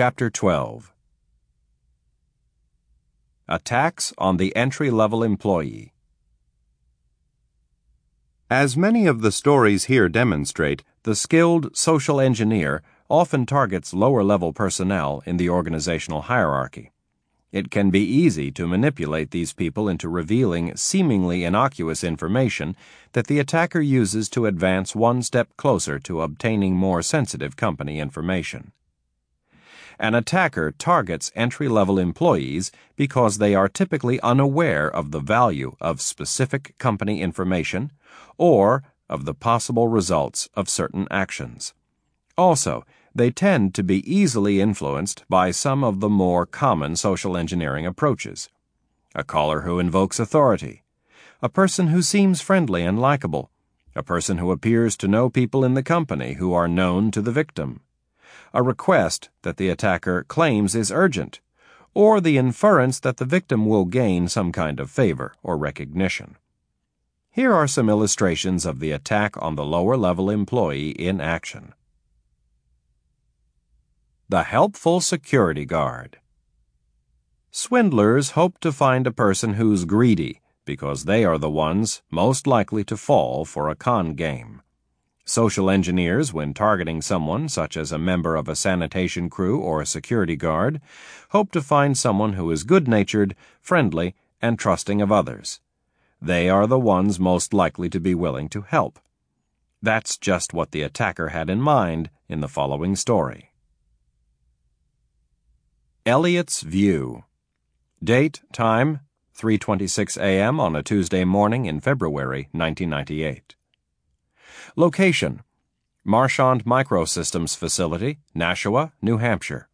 Chapter 12 Attacks on the Entry Level Employee. As many of the stories here demonstrate, the skilled social engineer often targets lower level personnel in the organizational hierarchy. It can be easy to manipulate these people into revealing seemingly innocuous information that the attacker uses to advance one step closer to obtaining more sensitive company information. An attacker targets entry level employees because they are typically unaware of the value of specific company information or of the possible results of certain actions. Also, they tend to be easily influenced by some of the more common social engineering approaches. A caller who invokes authority, a person who seems friendly and likable, a person who appears to know people in the company who are known to the victim, a request that the attacker claims is urgent, or the inference that the victim will gain some kind of favor or recognition. Here are some illustrations of the attack on the lower level employee in action. The Helpful Security Guard. Swindlers hope to find a person who's greedy because they are the ones most likely to fall for a con game. Social engineers, when targeting someone, such as a member of a sanitation crew or a security guard, hope to find someone who is good natured, friendly, and trusting of others. They are the ones most likely to be willing to help. That's just what the attacker had in mind in the following story. Elliot's View. Date, time, 3:26 a.m. on a Tuesday morning in February 1998. Location: Marchand Microsystems facility, Nashua, New Hampshire.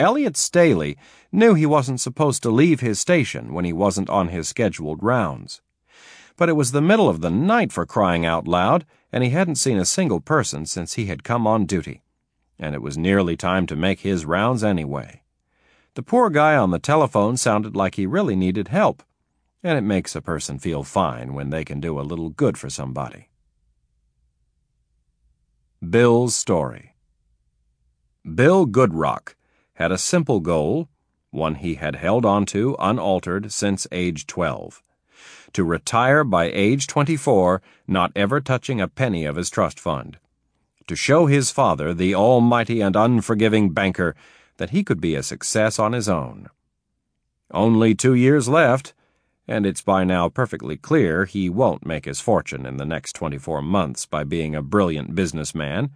Elliot Staley knew he wasn't supposed to leave his station when he wasn't on his scheduled rounds. But it was the middle of the night for crying out loud, and he hadn't seen a single person since he had come on duty and it was nearly time to make his rounds anyway. The poor guy on the telephone sounded like he really needed help, and it makes a person feel fine when they can do a little good for somebody. Bill's Story Bill Goodrock had a simple goal, one he had held on to unaltered since age 12 to retire by age 24, not ever touching a penny of his trust fund to show his father, the almighty and unforgiving banker, that he could be a success on his own. Only two years left, and it's by now perfectly clear he won't make his fortune in the next 24 months by being a brilliant businessman,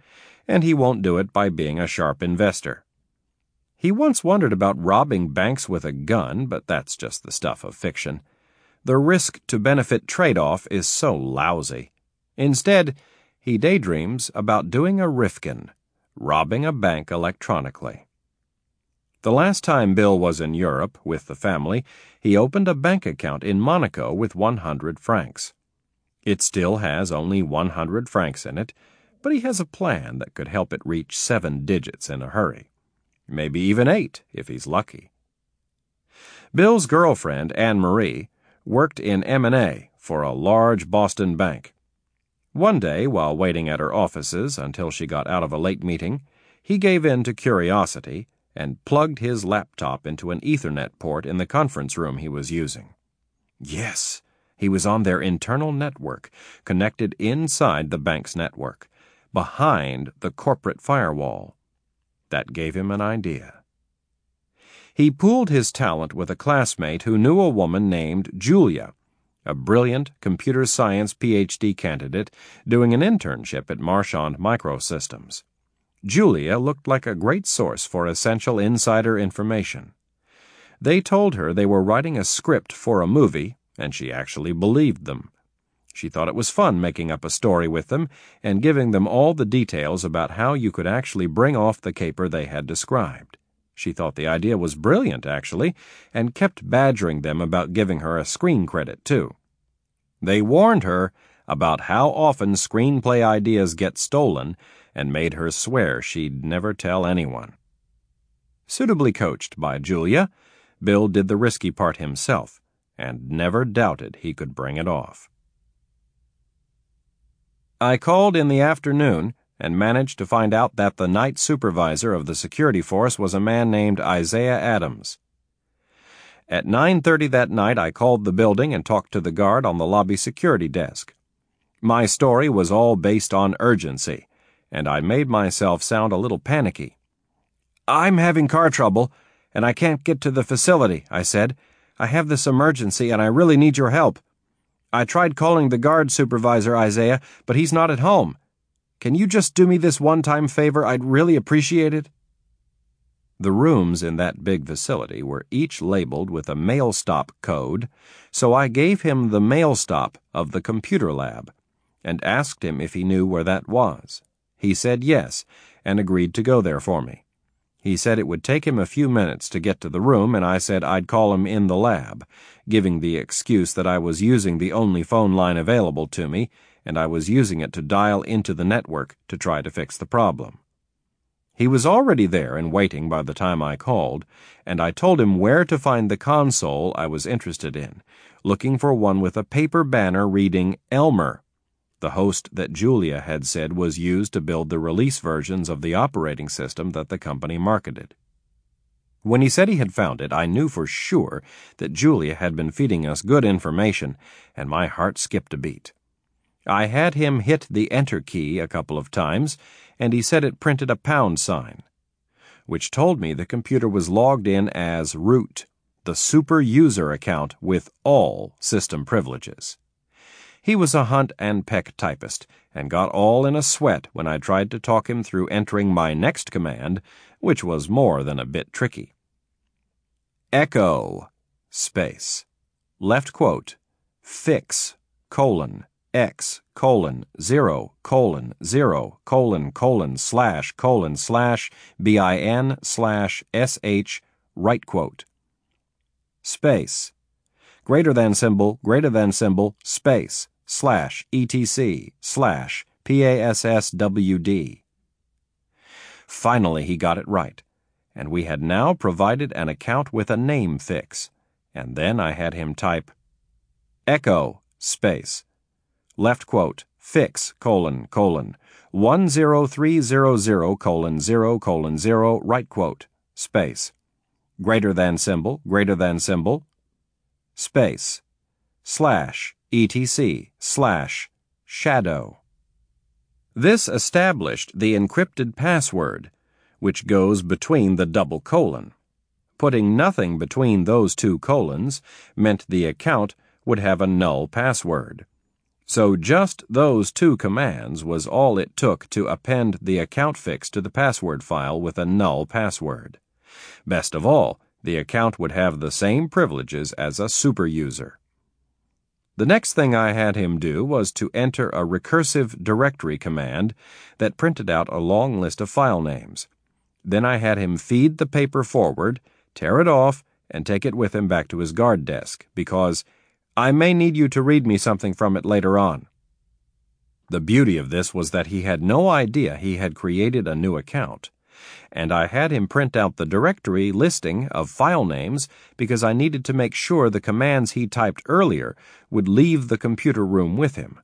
and he won't do it by being a sharp investor. He once wondered about robbing banks with a gun, but that's just the stuff of fiction. The risk to benefit trade off is so lousy. Instead, he daydreams about doing a Rifkin, robbing a bank electronically. The last time Bill was in Europe with the family, he opened a bank account in Monaco with 100 francs. It still has only 100 francs in it, but he has a plan that could help it reach seven digits in a hurry. Maybe even eight, if he's lucky. Bill's girlfriend, Anne Marie, worked in M&A for a large Boston bank. One day, while waiting at her offices until she got out of a late meeting, he gave in to curiosity and plugged his laptop into an Ethernet port in the conference room he was using. Yes, he was on their internal network, connected inside the bank's network, behind the corporate firewall. That gave him an idea. He pooled his talent with a classmate who knew a woman named Julia a brilliant computer science PhD candidate doing an internship at Marchand Microsystems. Julia looked like a great source for essential insider information. They told her they were writing a script for a movie, and she actually believed them. She thought it was fun making up a story with them and giving them all the details about how you could actually bring off the caper they had described. She thought the idea was brilliant, actually, and kept badgering them about giving her a screen credit, too. They warned her about how often screenplay ideas get stolen and made her swear she'd never tell anyone. Suitably coached by Julia, Bill did the risky part himself and never doubted he could bring it off. I called in the afternoon, and managed to find out that the night supervisor of the security force was a man named Isaiah Adams. At 9:30 that night I called the building and talked to the guard on the lobby security desk. My story was all based on urgency, and I made myself sound a little panicky. I'm having car trouble, and I can't get to the facility, I said. I have this emergency and I really need your help. I tried calling the guard supervisor, Isaiah, but he's not at home. Can you just do me this one time favor? I'd really appreciate it. The rooms in that big facility were each labeled with a mail stop code, so I gave him the mail stop of the computer lab and asked him if he knew where that was. He said yes and agreed to go there for me. He said it would take him a few minutes to get to the room, and I said I'd call him in the lab, giving the excuse that I was using the only phone line available to me, and I was using it to dial into the network to try to fix the problem. He was already there and waiting by the time I called, and I told him where to find the console I was interested in, looking for one with a paper banner reading Elmer, the host that Julia had said was used to build the release versions of the operating system that the company marketed. When he said he had found it, I knew for sure that Julia had been feeding us good information, and my heart skipped a beat. I had him hit the enter key a couple of times, and he said it printed a pound sign, which told me the computer was logged in as root, the super user account with all system privileges. He was a hunt and peck typist, and got all in a sweat when I tried to talk him through entering my next command, which was more than a bit tricky. Echo, space, left quote, fix, colon, x colon 0 colon 0 colon colon slash colon slash bin slash sh right quote. Space. Greater than symbol, greater than symbol, space, slash, etc, slash, passwd. Finally, he got it right, and we had now provided an account with a name fix, and then I had him type echo space left quote, fix, colon, colon, 10300, colon, 0, colon, 0, right quote, space, greater than symbol, greater than symbol, space, slash, etc, slash, shadow. This established the encrypted password, which goes between the double colon. Putting nothing between those two colons meant the account would have a null password. So just those two commands was all it took to append the account fix to the password file with a null password. Best of all, the account would have the same privileges as a super user. The next thing I had him do was to enter a recursive directory command that printed out a long list of file names. Then I had him feed the paper forward, tear it off, and take it with him back to his guard desk, because I may need you to read me something from it later on. The beauty of this was that he had no idea he had created a new account, and I had him print out the directory listing of file names because I needed to make sure the commands he typed earlier would leave the computer room with him.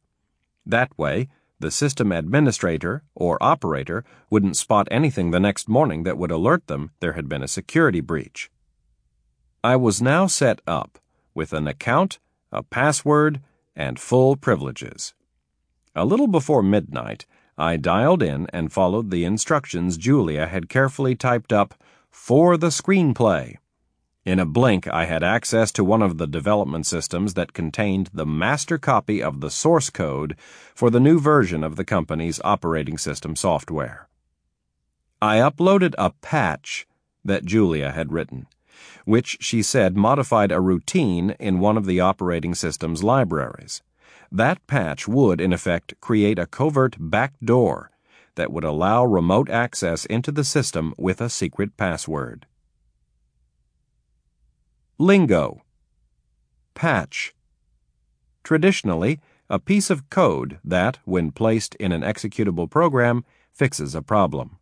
That way, the system administrator or operator wouldn't spot anything the next morning that would alert them there had been a security breach. I was now set up with an account a password, and full privileges. A little before midnight, I dialed in and followed the instructions Julia had carefully typed up for the screenplay. In a blink, I had access to one of the development systems that contained the master copy of the source code for the new version of the company's operating system software. I uploaded a patch that Julia had written which she said modified a routine in one of the operating system's libraries. That patch would, in effect, create a covert backdoor that would allow remote access into the system with a secret password. Lingo Patch Traditionally, a piece of code that, when placed in an executable program, fixes a problem.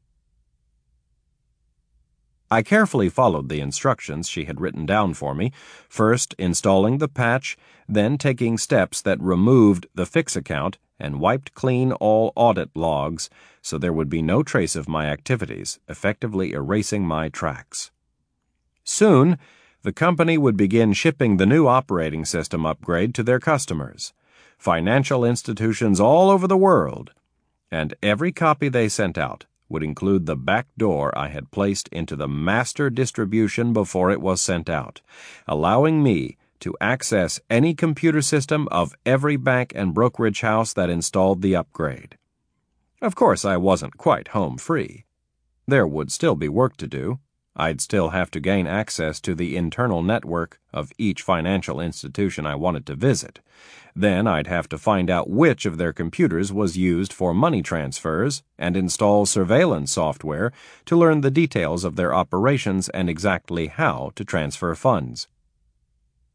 I carefully followed the instructions she had written down for me, first installing the patch, then taking steps that removed the fix account and wiped clean all audit logs so there would be no trace of my activities, effectively erasing my tracks. Soon, the company would begin shipping the new operating system upgrade to their customers, financial institutions all over the world, and every copy they sent out would include the back door I had placed into the master distribution before it was sent out, allowing me to access any computer system of every bank and brokerage house that installed the upgrade. Of course, I wasn't quite home free. There would still be work to do. I'd still have to gain access to the internal network of each financial institution I wanted to visit. Then I'd have to find out which of their computers was used for money transfers and install surveillance software to learn the details of their operations and exactly how to transfer funds.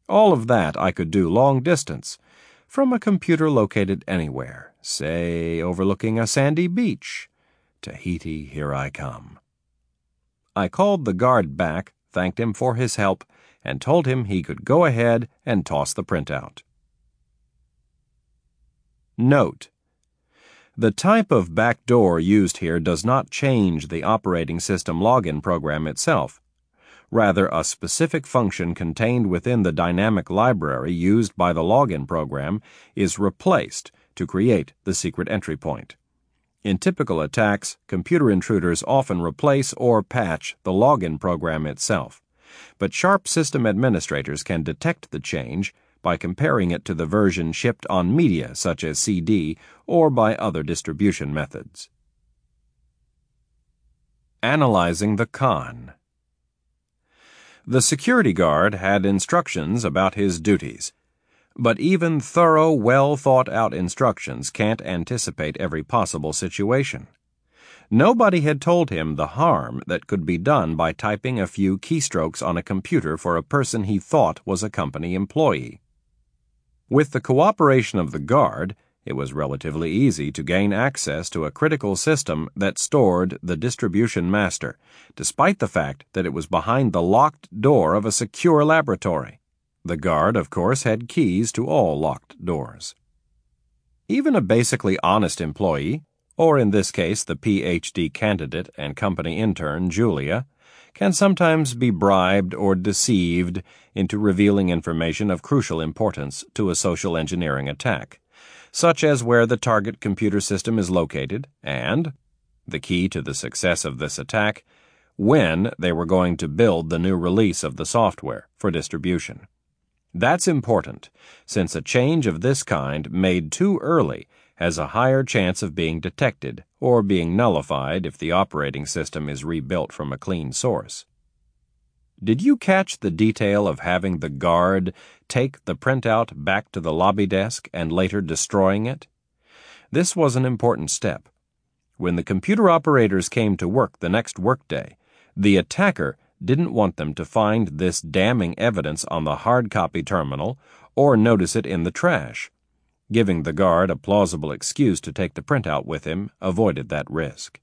All of that I could do long distance, from a computer located anywhere, say overlooking a sandy beach. Tahiti, here I come. I called the guard back, thanked him for his help, and told him he could go ahead and toss the printout. Note: The type of backdoor used here does not change the operating system login program itself. Rather, a specific function contained within the dynamic library used by the login program is replaced to create the secret entry point. In typical attacks, computer intruders often replace or patch the login program itself. But sharp system administrators can detect the change by comparing it to the version shipped on media such as CD or by other distribution methods. Analyzing the con. The security guard had instructions about his duties. But even thorough, well thought out instructions can't anticipate every possible situation. Nobody had told him the harm that could be done by typing a few keystrokes on a computer for a person he thought was a company employee. With the cooperation of the guard, it was relatively easy to gain access to a critical system that stored the distribution master, despite the fact that it was behind the locked door of a secure laboratory. The guard, of course, had keys to all locked doors. Even a basically honest employee, or in this case the PhD candidate and company intern, Julia, can sometimes be bribed or deceived into revealing information of crucial importance to a social engineering attack, such as where the target computer system is located and, the key to the success of this attack, when they were going to build the new release of the software for distribution. That's important, since a change of this kind made too early has a higher chance of being detected or being nullified if the operating system is rebuilt from a clean source. Did you catch the detail of having the guard take the printout back to the lobby desk and later destroying it? This was an important step. When the computer operators came to work the next workday, the attacker didn't want them to find this damning evidence on the hard copy terminal or notice it in the trash. Giving the guard a plausible excuse to take the printout with him avoided that risk.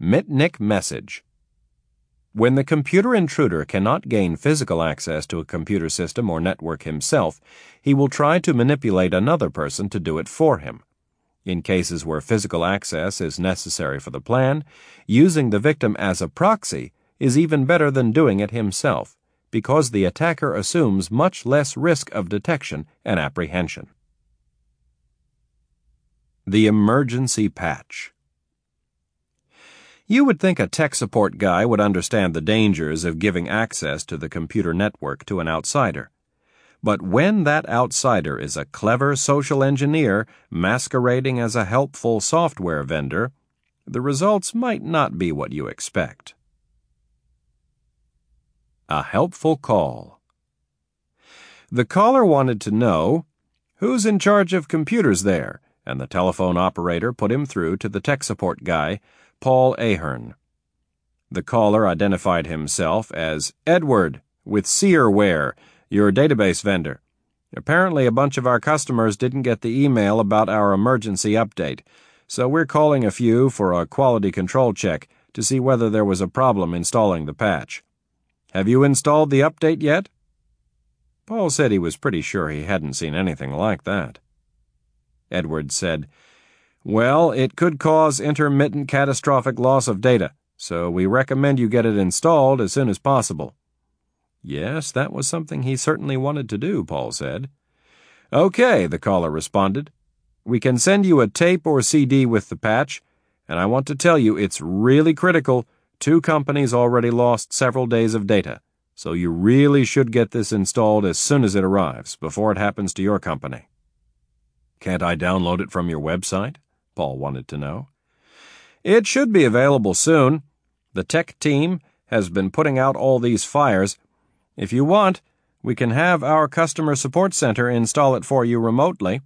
Mitnick Message When the computer intruder cannot gain physical access to a computer system or network himself, he will try to manipulate another person to do it for him. In cases where physical access is necessary for the plan, using the victim as a proxy is even better than doing it himself, because the attacker assumes much less risk of detection and apprehension. The Emergency Patch You would think a tech support guy would understand the dangers of giving access to the computer network to an outsider. But when that outsider is a clever social engineer masquerading as a helpful software vendor, the results might not be what you expect. A helpful call. The caller wanted to know who's in charge of computers there, and the telephone operator put him through to the tech support guy, Paul Ahern. The caller identified himself as Edward with Your database vendor. Apparently, a bunch of our customers didn't get the email about our emergency update, so we're calling a few for a quality control check to see whether there was a problem installing the patch. Have you installed the update yet? Paul said he was pretty sure he hadn't seen anything like that. Edwards said. Well, it could cause intermittent catastrophic loss of data, so we recommend you get it installed as soon as possible. Yes, that was something he certainly wanted to do, Paul said. Okay, the caller responded. We can send you a tape or CD with the patch, and I want to tell you it's really critical. Two companies already lost several days of data, so you really should get this installed as soon as it arrives, before it happens to your company. Can't I download it from your website? Paul wanted to know. It should be available soon. The tech team has been putting out all these fires. If you want, we can have our customer support center install it for you remotely.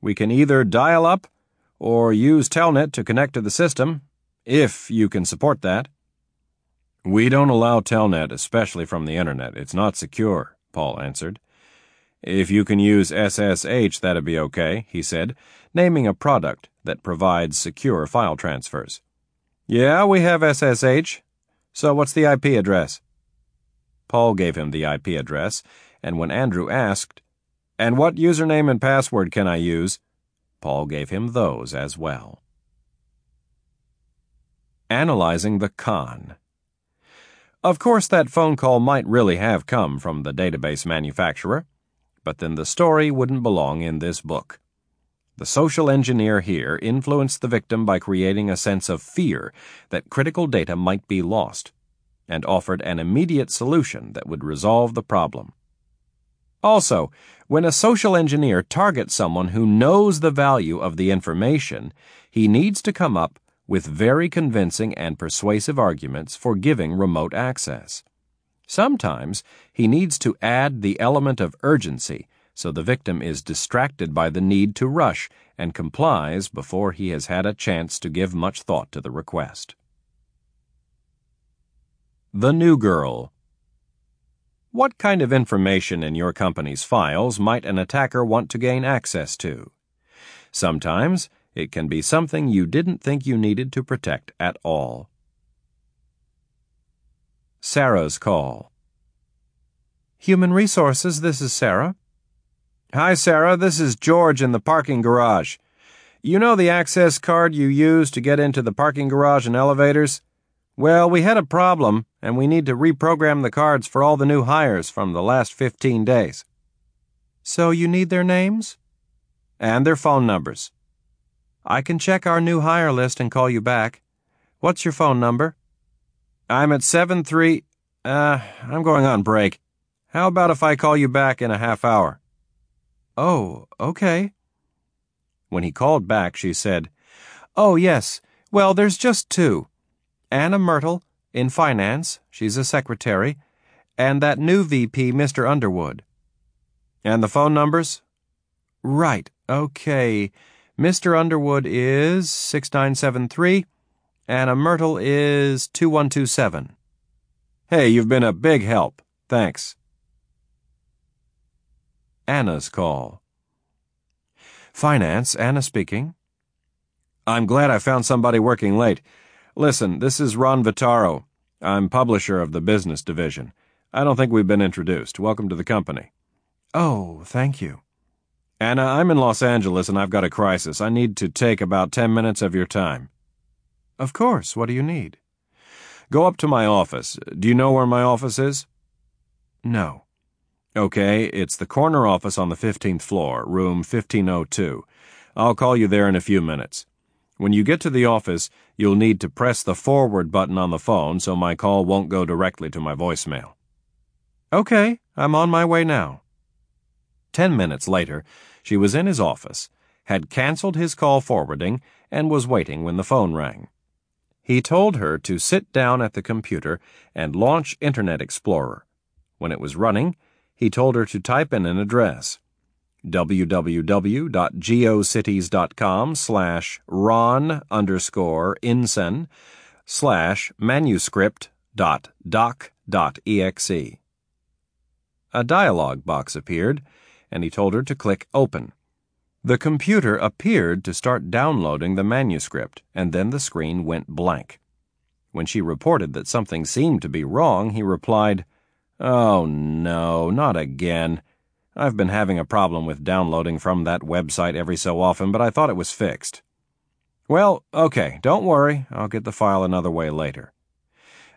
We can either dial up or use Telnet to connect to the system, if you can support that. We don't allow Telnet, especially from the internet. It's not secure, Paul answered. If you can use SSH, that'd be okay, he said, naming a product that provides secure file transfers. Yeah, we have SSH. So what's the IP address? Paul gave him the IP address, and when Andrew asked, And what username and password can I use? Paul gave him those as well. Analyzing the con. Of course, that phone call might really have come from the database manufacturer, but then the story wouldn't belong in this book. The social engineer here influenced the victim by creating a sense of fear that critical data might be lost and offered an immediate solution that would resolve the problem. Also, when a social engineer targets someone who knows the value of the information, he needs to come up with very convincing and persuasive arguments for giving remote access. Sometimes he needs to add the element of urgency so the victim is distracted by the need to rush and complies before he has had a chance to give much thought to the request. The New Girl. What kind of information in your company's files might an attacker want to gain access to? Sometimes it can be something you didn't think you needed to protect at all. Sarah's Call. Human Resources, this is Sarah. Hi, Sarah, this is George in the parking garage. You know the access card you use to get into the parking garage and elevators? Well, we had a problem, and we need to reprogram the cards for all the new hires from the last 15 days. So you need their names? And their phone numbers. I can check our new hire list and call you back. What's your phone number? I'm at 73. Uh, I'm going on break. How about if I call you back in a half hour? Oh, okay. When he called back, she said, Oh, yes. Well, there's just two. Anna Myrtle, in finance, she's a secretary, and that new VP, Mr. Underwood. And the phone numbers? Right, okay. Mr. Underwood is 6973. and Anna Myrtle is 2127. Hey, you've been a big help. Thanks. Anna's call. Finance, Anna speaking. I'm glad I found somebody working late. Listen, this is Ron Vitaro. I'm publisher of the business division. I don't think we've been introduced. Welcome to the company. Oh, thank you. Anna, I'm in Los Angeles and I've got a crisis. I need to take about 10 minutes of your time. Of course. What do you need? Go up to my office. Do you know where my office is? No. Okay, it's the corner office on the 15th floor, room 1502. I'll call you there in a few minutes. When you get to the office, you'll need to press the forward button on the phone so my call won't go directly to my voicemail. Okay, I'm on my way now. Ten minutes later, she was in his office, had canceled his call forwarding, and was waiting when the phone rang. He told her to sit down at the computer and launch Internet Explorer. When it was running, he told her to type in an address www.geocities.com slash ron underscore insen slash manuscript dot doc dot exe. A dialog box appeared, and he told her to click Open. The computer appeared to start downloading the manuscript, and then the screen went blank. When she reported that something seemed to be wrong, he replied, Oh no, not again. I've been having a problem with downloading from that website every so often, but I thought it was fixed. Well, okay, don't worry. I'll get the file another way later.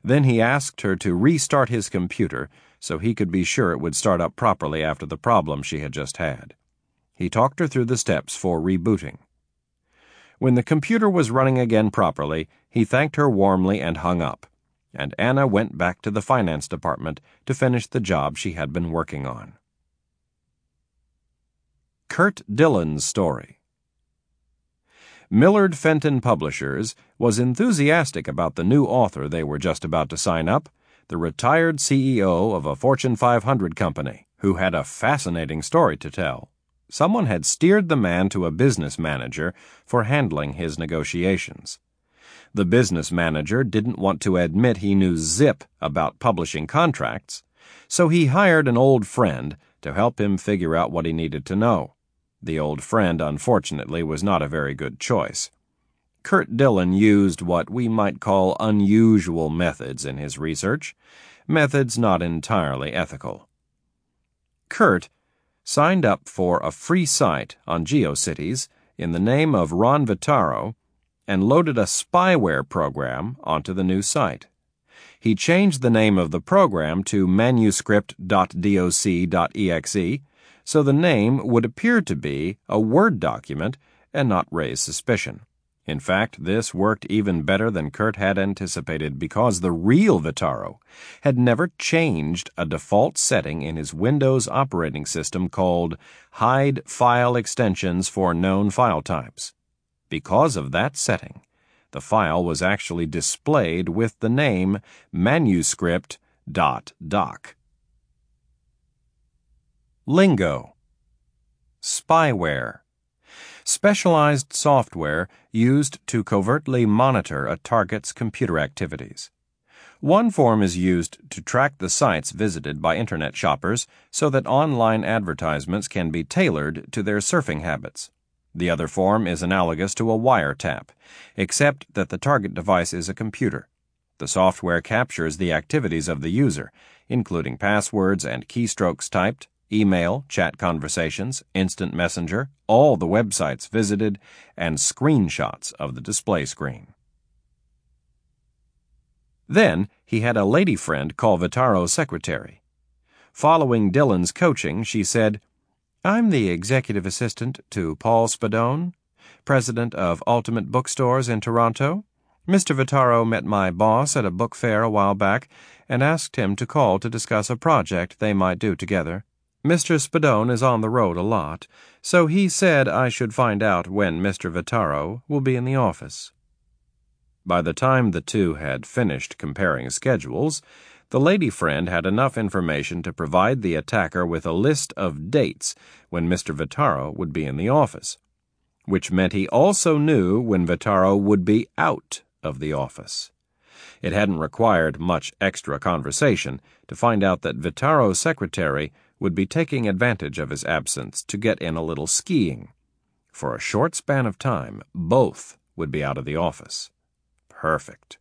Then he asked her to restart his computer so he could be sure it would start up properly after the problem she had just had. He talked her through the steps for rebooting. When the computer was running again properly, he thanked her warmly and hung up, and Anna went back to the finance department to finish the job she had been working on. Kurt Dillon's Story Millard Fenton Publishers was enthusiastic about the new author they were just about to sign up, the retired CEO of a Fortune 500 company, who had a fascinating story to tell. Someone had steered the man to a business manager for handling his negotiations. The business manager didn't want to admit he knew zip about publishing contracts, so he hired an old friend to help him figure out what he needed to know. The old friend, unfortunately, was not a very good choice. Kurt Dillon used what we might call unusual methods in his research, methods not entirely ethical. Kurt signed up for a free site on GeoCities in the name of Ron Vitaro and loaded a spyware program onto the new site. He changed the name of the program to manuscript.doc.exe so the name would appear to be a Word document and not raise suspicion. In fact, this worked even better than Kurt had anticipated because the real Vitaro had never changed a default setting in his Windows operating system called Hide File Extensions for Known File Types. Because of that setting, the file was actually displayed with the name manuscript.doc. Lingo Spyware specialized software used to covertly monitor a target's computer activities. One form is used to track the sites visited by Internet shoppers so that online advertisements can be tailored to their surfing habits. The other form is analogous to a wiretap, except that the target device is a computer. The software captures the activities of the user, including passwords and keystrokes typed, email, chat conversations, instant messenger, all the websites visited, and screenshots of the display screen. Then he had a lady friend call Vitaro's secretary. Following Dillon's coaching, she said, I'm the executive assistant to Paul Spadone, president of Ultimate Bookstores in Toronto. Mr. Vitaro met my boss at a book fair a while back and asked him to call to discuss a project they might do together. Mr. Spadone is on the road a lot, so he said I should find out when Mr. Vitaro will be in the office. By the time the two had finished comparing schedules, the lady friend had enough information to provide the attacker with a list of dates when Mr. Vitaro would be in the office, which meant he also knew when Vitaro would be out of the office. It hadn't required much extra conversation to find out that Vitaro's secretary would be taking advantage of his absence to get in a little skiing. For a short span of time, both would be out of the office. Perfect.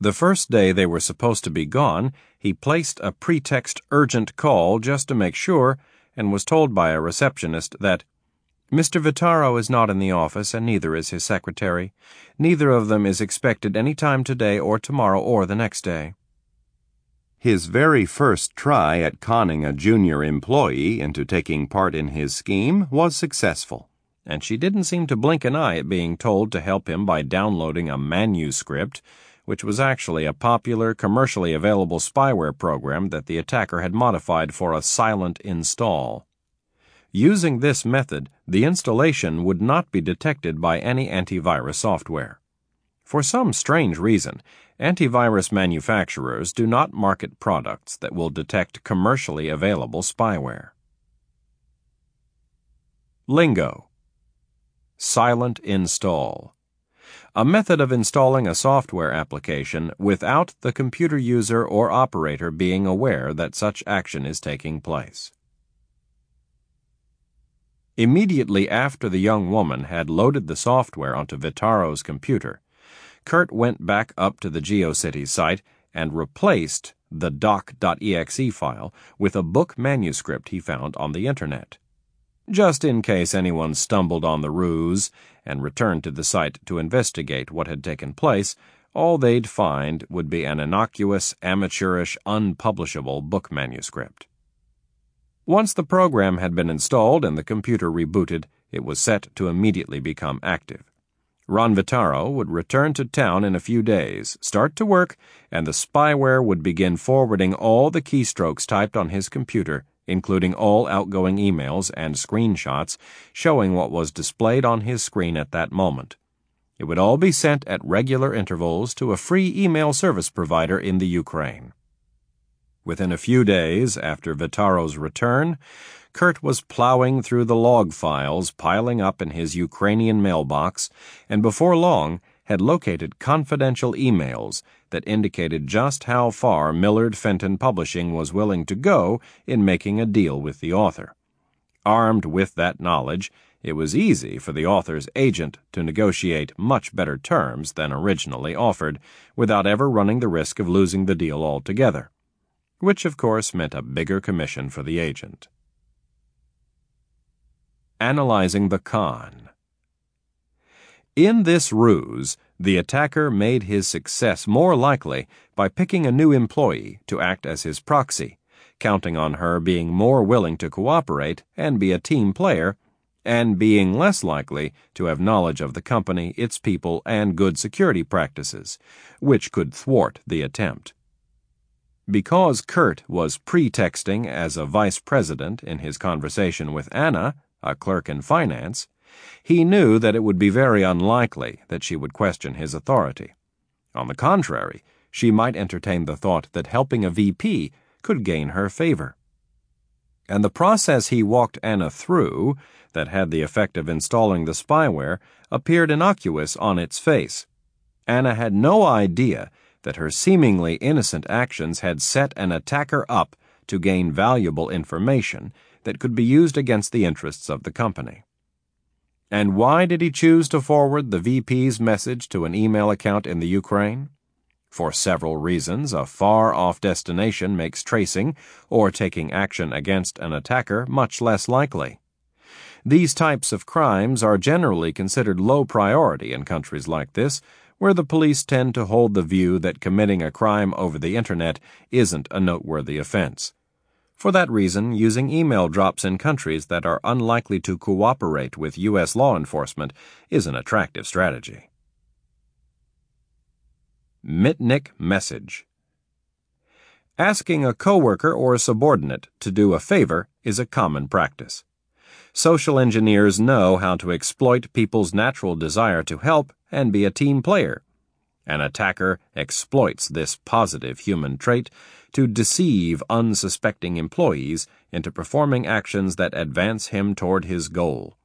The first day they were supposed to be gone, he placed a pretext urgent call just to make sure and was told by a receptionist that Mr. Vitaro is not in the office and neither is his secretary. Neither of them is expected any time today or tomorrow or the next day. His very first try at conning a junior employee into taking part in his scheme was successful, and she didn't seem to blink an eye at being told to help him by downloading a manuscript, which was actually a popular, commercially available spyware program that the attacker had modified for a silent install. Using this method, the installation would not be detected by any antivirus software. For some strange reason, antivirus manufacturers do not market products that will detect commercially available spyware. Lingo Silent Install A method of installing a software application without the computer user or operator being aware that such action is taking place. Immediately after the young woman had loaded the software onto Vitaro's computer, Kurt went back up to the GeoCities site and replaced the doc.exe file with a book manuscript he found on the internet. Just in case anyone stumbled on the ruse and returned to the site to investigate what had taken place, all they'd find would be an innocuous, amateurish, unpublishable book manuscript. Once the program had been installed and the computer rebooted, it was set to immediately become active. Ron Vitaro would return to town in a few days, start to work, and the spyware would begin forwarding all the keystrokes typed on his computer, including all outgoing emails and screenshots showing what was displayed on his screen at that moment. It would all be sent at regular intervals to a free email service provider in the Ukraine. Within a few days after Vitaro's return, Kurt was plowing through the log files piling up in his Ukrainian mailbox, and before long had located confidential emails that indicated just how far Millard Fenton Publishing was willing to go in making a deal with the author. Armed with that knowledge, it was easy for the author's agent to negotiate much better terms than originally offered without ever running the risk of losing the deal altogether which of course meant a bigger commission for the agent. Analyzing the con. In this ruse, the attacker made his success more likely by picking a new employee to act as his proxy, counting on her being more willing to cooperate and be a team player, and being less likely to have knowledge of the company, its people, and good security practices, which could thwart the attempt. Because Kurt was pretexting as a vice president in his conversation with Anna, a clerk in finance, he knew that it would be very unlikely that she would question his authority. On the contrary, she might entertain the thought that helping a VP could gain her favor. And the process he walked Anna through, that had the effect of installing the spyware, appeared innocuous on its face. Anna had no idea that her seemingly innocent actions had set an attacker up to gain valuable information that could be used against the interests of the company. And why did he choose to forward the VP's message to an email account in the Ukraine? For several reasons, a far off destination makes tracing or taking action against an attacker much less likely. These types of crimes are generally considered low priority in countries like this, where the police tend to hold the view that committing a crime over the internet isn't a noteworthy offense. For that reason, using email drops in countries that are unlikely to cooperate with U.S. law enforcement is an attractive strategy. Mitnick Message Asking a coworker or a subordinate to do a favor is a common practice. Social engineers know how to exploit people's natural desire to help and be a team player. An attacker exploits this positive human trait to deceive unsuspecting employees into performing actions that advance him toward his goal.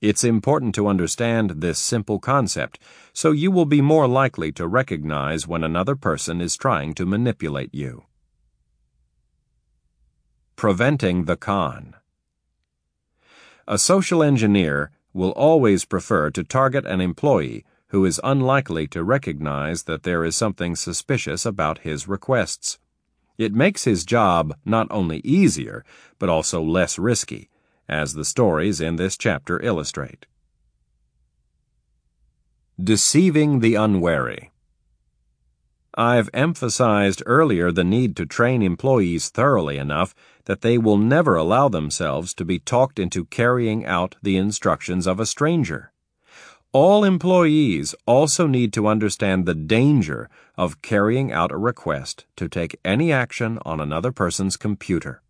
It's important to understand this simple concept so you will be more likely to recognize when another person is trying to manipulate you. Preventing the con. A social engineer will always prefer to target an employee who is unlikely to recognize that there is something suspicious about his requests. It makes his job not only easier, but also less risky, as the stories in this chapter illustrate. Deceiving the Unwary I've emphasized earlier the need to train employees thoroughly enough that they will never allow themselves to be talked into carrying out the instructions of a stranger. All employees also need to understand the danger of carrying out a request to take any action on another person's computer.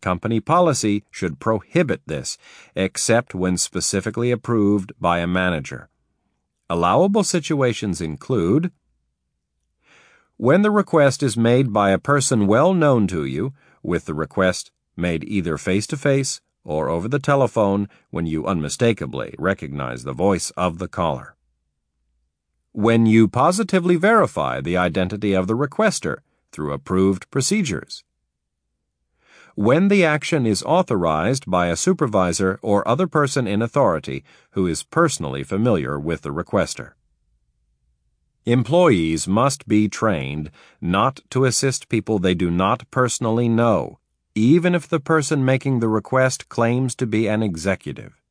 Company policy should prohibit this, except when specifically approved by a manager. Allowable situations include when the request is made by a person well known to you, with the request made either face to face or over the telephone when you unmistakably recognize the voice of the caller. When you positively verify the identity of the requester through approved procedures. When the action is authorized by a supervisor or other person in authority who is personally familiar with the requester. Employees must be trained not to assist people they do not personally know, even if the person making the request claims to be an executive.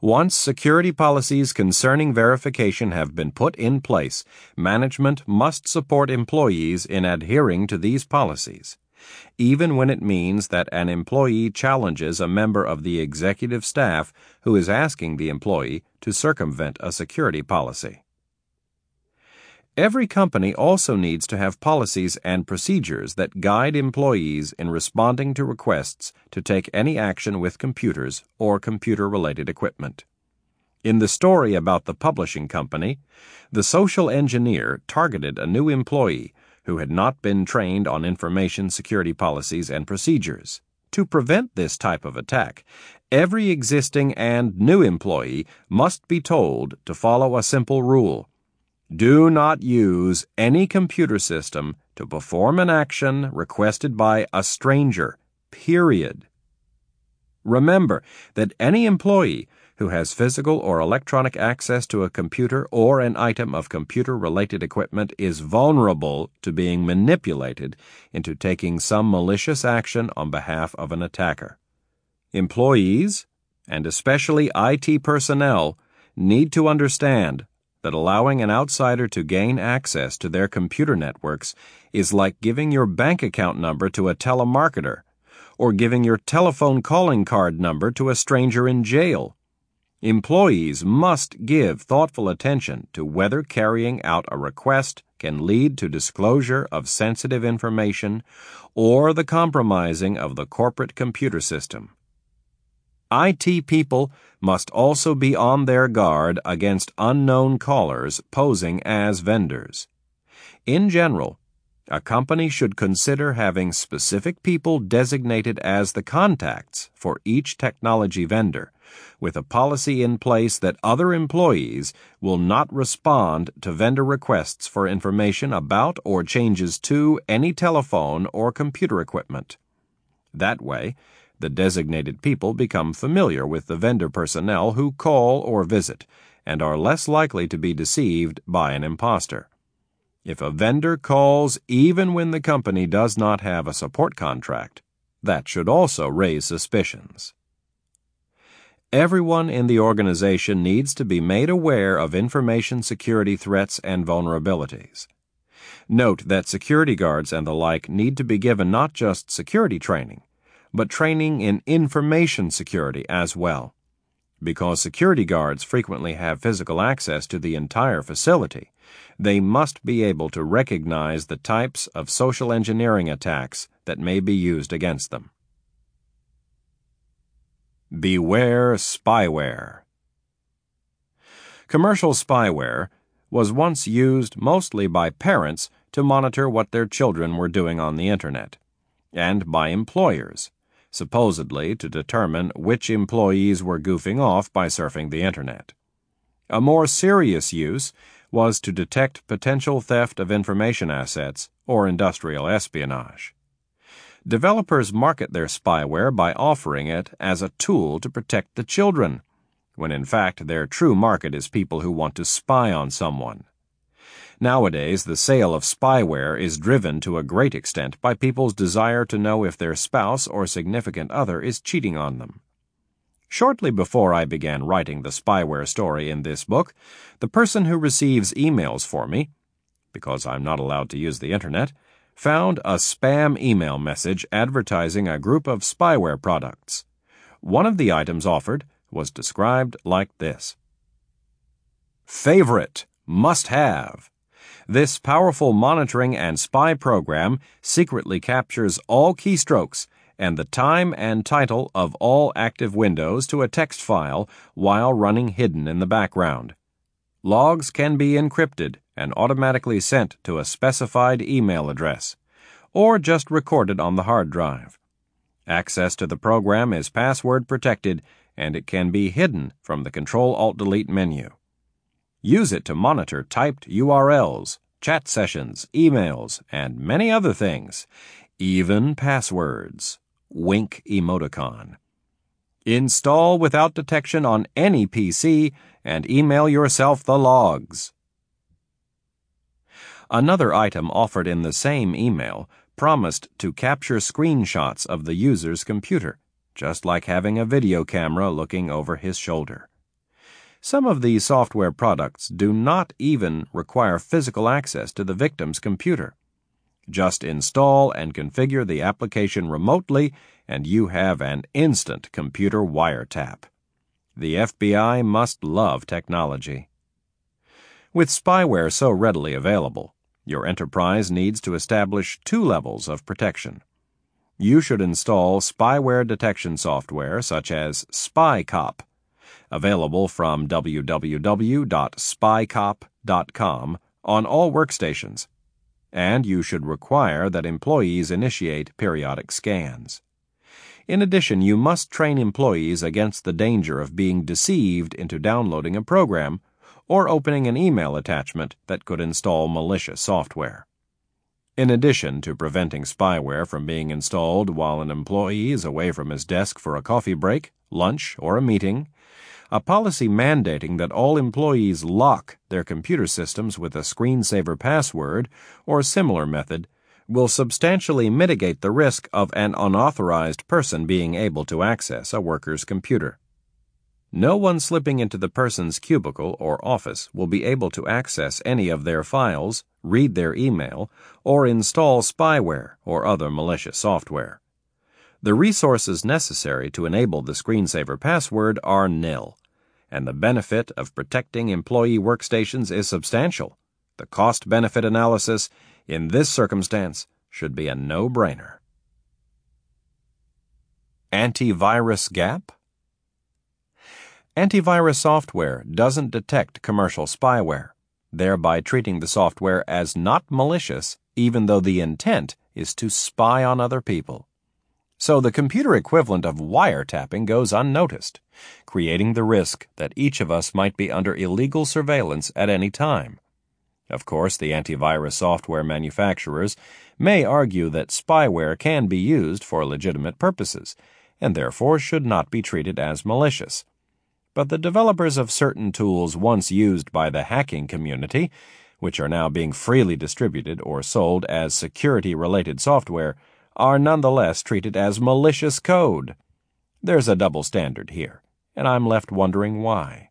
Once security policies concerning verification have been put in place, management must support employees in adhering to these policies, even when it means that an employee challenges a member of the executive staff who is asking the employee to circumvent a security policy. Every company also needs to have policies and procedures that guide employees in responding to requests to take any action with computers or computer related equipment. In the story about the publishing company, the social engineer targeted a new employee who had not been trained on information security policies and procedures. To prevent this type of attack, every existing and new employee must be told to follow a simple rule do not use any computer system to perform an action requested by a stranger, period. Remember that any employee who has physical or electronic access to a computer or an item of computer related equipment is vulnerable to being manipulated into taking some malicious action on behalf of an attacker. Employees, and especially IT personnel, need to understand that allowing an outsider to gain access to their computer networks is like giving your bank account number to a telemarketer or giving your telephone calling card number to a stranger in jail. Employees must give thoughtful attention to whether carrying out a request can lead to disclosure of sensitive information or the compromising of the corporate computer system. IT people must also be on their guard against unknown callers posing as vendors. In general, a company should consider having specific people designated as the contacts for each technology vendor, with a policy in place that other employees will not respond to vendor requests for information about or changes to any telephone or computer equipment. That way, the designated people become familiar with the vendor personnel who call or visit and are less likely to be deceived by an impostor. If a vendor calls even when the company does not have a support contract, that should also raise suspicions. Everyone in the organization needs to be made aware of information security threats and vulnerabilities. Note that security guards and the like need to be given not just security training, but training in information security as well. Because security guards frequently have physical access to the entire facility, they must be able to recognize the types of social engineering attacks that may be used against them. Beware spyware. Commercial spyware was once used mostly by parents to monitor what their children were doing on the Internet, and by employers supposedly to determine which employees were goofing off by surfing the Internet. A more serious use was to detect potential theft of information assets or industrial espionage. Developers market their spyware by offering it as a tool to protect the children, when in fact their true market is people who want to spy on someone. Nowadays, the sale of spyware is driven to a great extent by people's desire to know if their spouse or significant other is cheating on them. Shortly before I began writing the spyware story in this book, the person who receives emails for me, because I'm not allowed to use the internet, found a spam email message advertising a group of spyware products. One of the items offered was described like this Favorite, must have. This powerful monitoring and spy program secretly captures all keystrokes and the time and title of all active windows to a text file while running hidden in the background. Logs can be encrypted and automatically sent to a specified email address, or just recorded on the hard drive. Access to the program is password protected and it can be hidden from the Control Alt Delete menu. Use it to monitor typed URLs, chat sessions, emails, and many other things, even passwords. Wink emoticon. Install without detection on any PC and email yourself the logs. Another item offered in the same email promised to capture screenshots of the user's computer, just like having a video camera looking over his shoulder. Some of these software products do not even require physical access to the victim's computer. Just install and configure the application remotely, and you have an instant computer wiretap. The FBI must love technology. With spyware so readily available, your enterprise needs to establish two levels of protection. You should install spyware detection software such as SpyCop, available from www.spycop.com on all workstations, and you should require that employees initiate periodic scans. In addition, you must train employees against the danger of being deceived into downloading a program or opening an email attachment that could install malicious software. In addition to preventing spyware from being installed while an employee is away from his desk for a coffee break, lunch, or a meeting, a policy mandating that all employees lock their computer systems with a screensaver password or similar method will substantially mitigate the risk of an unauthorized person being able to access a worker's computer. No one slipping into the person's cubicle or office will be able to access any of their files, read their email, or install spyware or other malicious software. The resources necessary to enable the screensaver password are nil, and the benefit of protecting employee workstations is substantial. The cost benefit analysis in this circumstance should be a no brainer. Antivirus Gap Antivirus software doesn't detect commercial spyware, thereby treating the software as not malicious even though the intent is to spy on other people. So the computer equivalent of wiretapping goes unnoticed, creating the risk that each of us might be under illegal surveillance at any time. Of course, the antivirus software manufacturers may argue that spyware can be used for legitimate purposes, and therefore should not be treated as malicious but the developers of certain tools once used by the hacking community, which are now being freely distributed or sold as security related software, are nonetheless treated as malicious code. There's a double standard here, and I'm left wondering why.